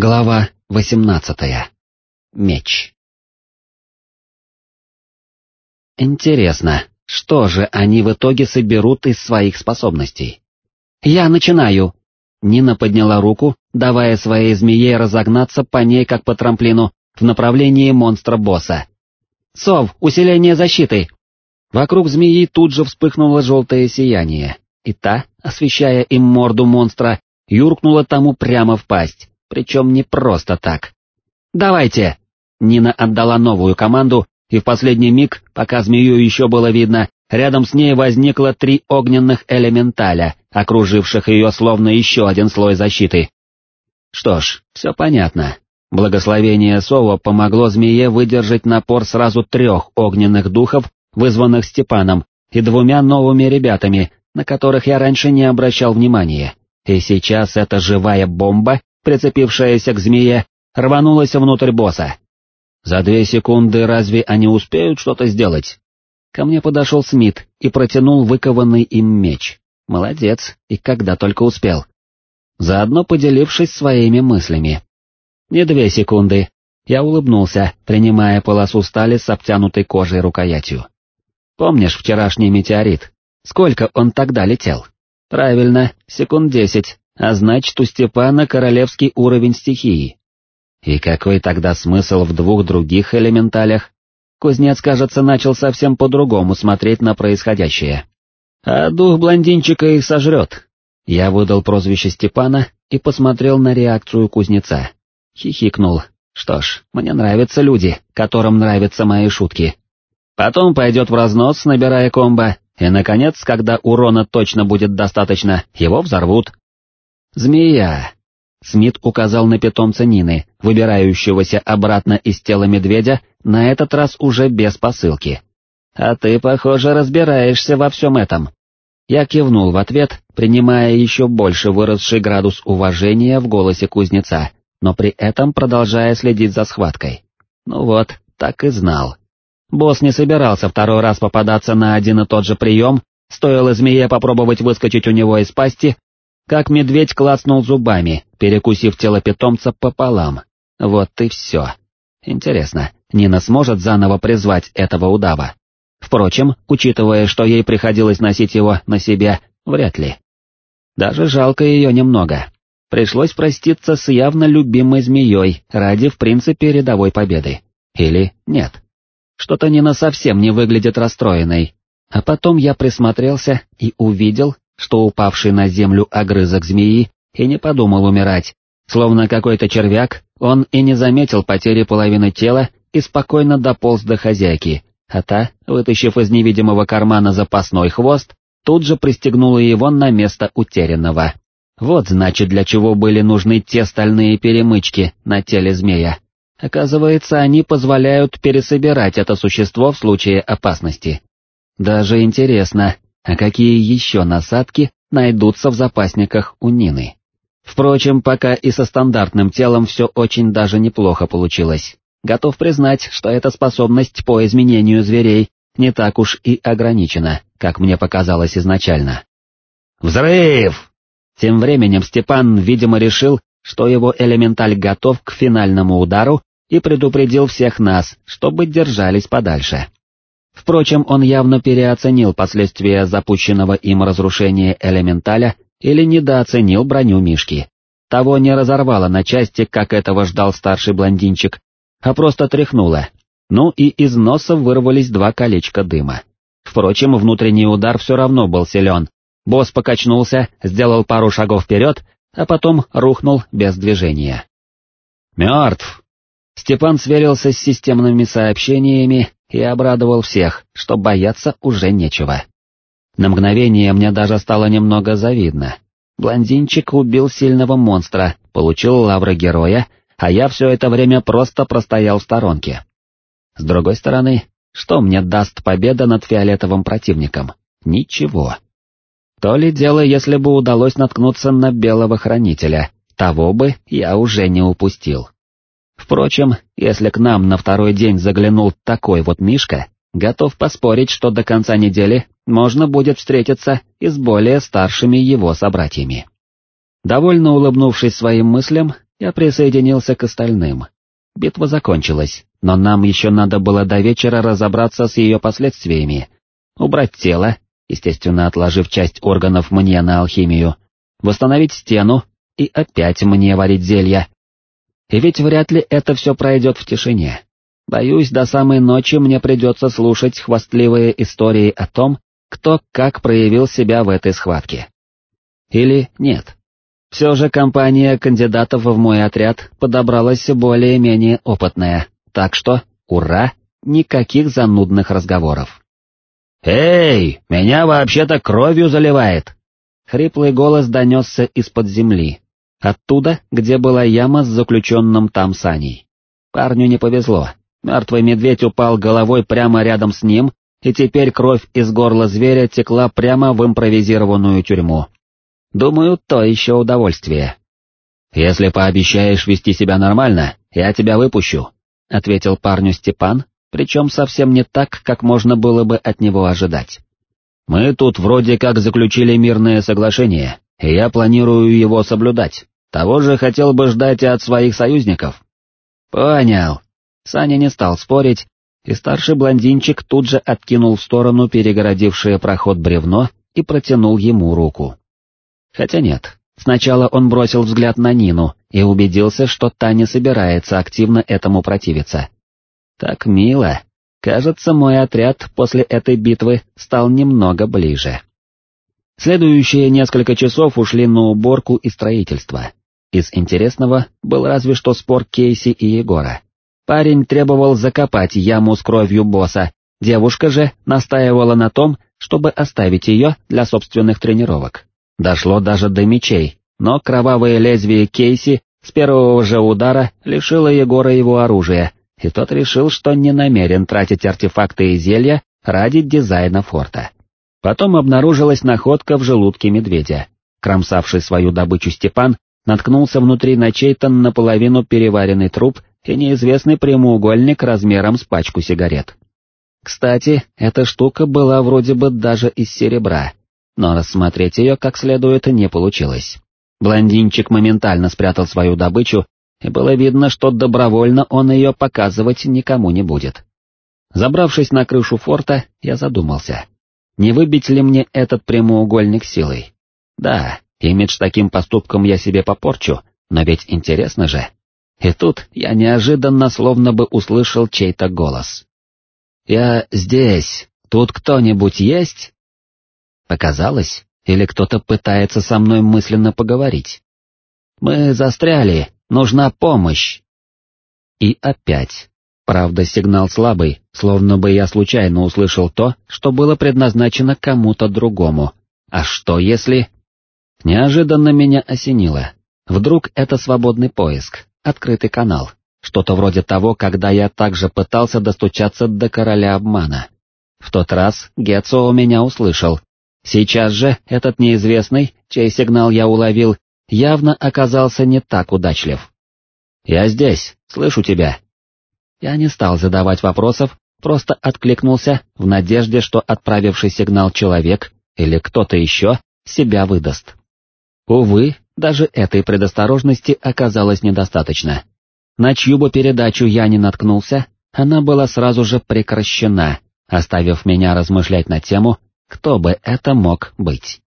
Глава восемнадцатая. Меч. Интересно, что же они в итоге соберут из своих способностей? «Я начинаю!» Нина подняла руку, давая своей змее разогнаться по ней как по трамплину в направлении монстра-босса. «Сов, усиление защиты!» Вокруг змеи тут же вспыхнуло желтое сияние, и та, освещая им морду монстра, юркнула тому прямо в пасть причем не просто так. «Давайте!» Нина отдала новую команду, и в последний миг, пока змею еще было видно, рядом с ней возникло три огненных элементаля, окруживших ее словно еще один слой защиты. Что ж, все понятно. Благословение Сова помогло змее выдержать напор сразу трех огненных духов, вызванных Степаном, и двумя новыми ребятами, на которых я раньше не обращал внимания. И сейчас эта живая бомба прицепившаяся к змее, рванулась внутрь босса. За две секунды разве они успеют что-то сделать? Ко мне подошел Смит и протянул выкованный им меч. Молодец, и когда только успел. Заодно поделившись своими мыслями. Не две секунды. Я улыбнулся, принимая полосу стали с обтянутой кожей рукоятью. Помнишь вчерашний метеорит? Сколько он тогда летел? Правильно, секунд десять, а значит у Степана королевский уровень стихии. И какой тогда смысл в двух других элементалях? Кузнец, кажется, начал совсем по-другому смотреть на происходящее. А дух блондинчика их сожрет. Я выдал прозвище Степана и посмотрел на реакцию кузнеца. Хихикнул. Что ж, мне нравятся люди, которым нравятся мои шутки. Потом пойдет в разнос, набирая комбо, и, наконец, когда урона точно будет достаточно, его взорвут. «Змея!» Смит указал на питомца Нины, выбирающегося обратно из тела медведя, на этот раз уже без посылки. «А ты, похоже, разбираешься во всем этом». Я кивнул в ответ, принимая еще больше выросший градус уважения в голосе кузнеца, но при этом продолжая следить за схваткой. Ну вот, так и знал. Босс не собирался второй раз попадаться на один и тот же прием, стоило змее попробовать выскочить у него из пасти, как медведь клацнул зубами, перекусив тело питомца пополам. Вот и все. Интересно, Нина сможет заново призвать этого удава? Впрочем, учитывая, что ей приходилось носить его на себе, вряд ли. Даже жалко ее немного. Пришлось проститься с явно любимой змеей ради, в принципе, рядовой победы. Или нет. Что-то Нина совсем не выглядит расстроенной. А потом я присмотрелся и увидел, что упавший на землю огрызок змеи и не подумал умирать. Словно какой-то червяк, он и не заметил потери половины тела и спокойно дополз до хозяйки, а та, вытащив из невидимого кармана запасной хвост, тут же пристегнула его на место утерянного. Вот значит для чего были нужны те стальные перемычки на теле змея. Оказывается, они позволяют пересобирать это существо в случае опасности. Даже интересно, а какие еще насадки найдутся в запасниках у Нины. Впрочем, пока и со стандартным телом все очень даже неплохо получилось. Готов признать, что эта способность по изменению зверей не так уж и ограничена, как мне показалось изначально. «Взрыв!» Тем временем Степан, видимо, решил, что его элементаль готов к финальному удару и предупредил всех нас, чтобы держались подальше. Впрочем, он явно переоценил последствия запущенного им разрушения элементаля или недооценил броню Мишки. Того не разорвало на части, как этого ждал старший блондинчик, а просто тряхнуло. Ну и из носа вырвались два колечка дыма. Впрочем, внутренний удар все равно был силен. Босс покачнулся, сделал пару шагов вперед, а потом рухнул без движения. «Мертв!» Степан сверился с системными сообщениями и обрадовал всех, что бояться уже нечего. На мгновение мне даже стало немного завидно. Блондинчик убил сильного монстра, получил лавры героя, а я все это время просто простоял в сторонке. С другой стороны, что мне даст победа над фиолетовым противником? Ничего. То ли дело, если бы удалось наткнуться на белого хранителя, того бы я уже не упустил. Впрочем, если к нам на второй день заглянул такой вот Мишка, готов поспорить, что до конца недели можно будет встретиться и с более старшими его собратьями. Довольно улыбнувшись своим мыслям, я присоединился к остальным. Битва закончилась, но нам еще надо было до вечера разобраться с ее последствиями. Убрать тело, естественно отложив часть органов мне на алхимию, восстановить стену и опять мне варить зелья. И ведь вряд ли это все пройдет в тишине. Боюсь, до самой ночи мне придется слушать хвастливые истории о том, кто как проявил себя в этой схватке. Или нет. Все же компания кандидатов в мой отряд подобралась более-менее опытная, так что, ура, никаких занудных разговоров. «Эй, меня вообще-то кровью заливает!» Хриплый голос донесся из-под земли, оттуда, где была яма с заключенным там саней. Парню не повезло, мертвый медведь упал головой прямо рядом с ним, и теперь кровь из горла зверя текла прямо в импровизированную тюрьму. Думаю, то еще удовольствие. «Если пообещаешь вести себя нормально, я тебя выпущу», — ответил парню Степан, причем совсем не так, как можно было бы от него ожидать. «Мы тут вроде как заключили мирное соглашение, я планирую его соблюдать. Того же хотел бы ждать и от своих союзников». «Понял». Саня не стал спорить, и старший блондинчик тут же откинул в сторону перегородившее проход бревно и протянул ему руку. Хотя нет, сначала он бросил взгляд на Нину и убедился, что та не собирается активно этому противиться. Так мило. Кажется, мой отряд после этой битвы стал немного ближе. Следующие несколько часов ушли на уборку и строительство. Из интересного был разве что спор Кейси и Егора. Парень требовал закопать яму с кровью босса, девушка же настаивала на том, чтобы оставить ее для собственных тренировок. Дошло даже до мечей, но кровавое лезвие Кейси с первого же удара лишило Егора его оружия, и тот решил, что не намерен тратить артефакты и зелья ради дизайна форта. Потом обнаружилась находка в желудке медведя. Кромсавший свою добычу Степан наткнулся внутри на чей-то наполовину переваренный труп и неизвестный прямоугольник размером с пачку сигарет. Кстати, эта штука была вроде бы даже из серебра, но рассмотреть ее как следует не получилось. Блондинчик моментально спрятал свою добычу, и было видно, что добровольно он ее показывать никому не будет. Забравшись на крышу форта, я задумался, не выбить ли мне этот прямоугольник силой. Да, имидж таким поступком я себе попорчу, но ведь интересно же. И тут я неожиданно словно бы услышал чей-то голос. «Я здесь, тут кто-нибудь есть?» Показалось, или кто-то пытается со мной мысленно поговорить? «Мы застряли, нужна помощь!» И опять. Правда, сигнал слабый, словно бы я случайно услышал то, что было предназначено кому-то другому. А что если... Неожиданно меня осенило. Вдруг это свободный поиск, открытый канал, что-то вроде того, когда я также пытался достучаться до короля обмана. В тот раз Гетцо меня услышал, Сейчас же этот неизвестный, чей сигнал я уловил, явно оказался не так удачлив. «Я здесь, слышу тебя». Я не стал задавать вопросов, просто откликнулся в надежде, что отправивший сигнал человек или кто-то еще себя выдаст. Увы, даже этой предосторожности оказалось недостаточно. На чью бы передачу я не наткнулся, она была сразу же прекращена, оставив меня размышлять на тему, кто бы это мог быть?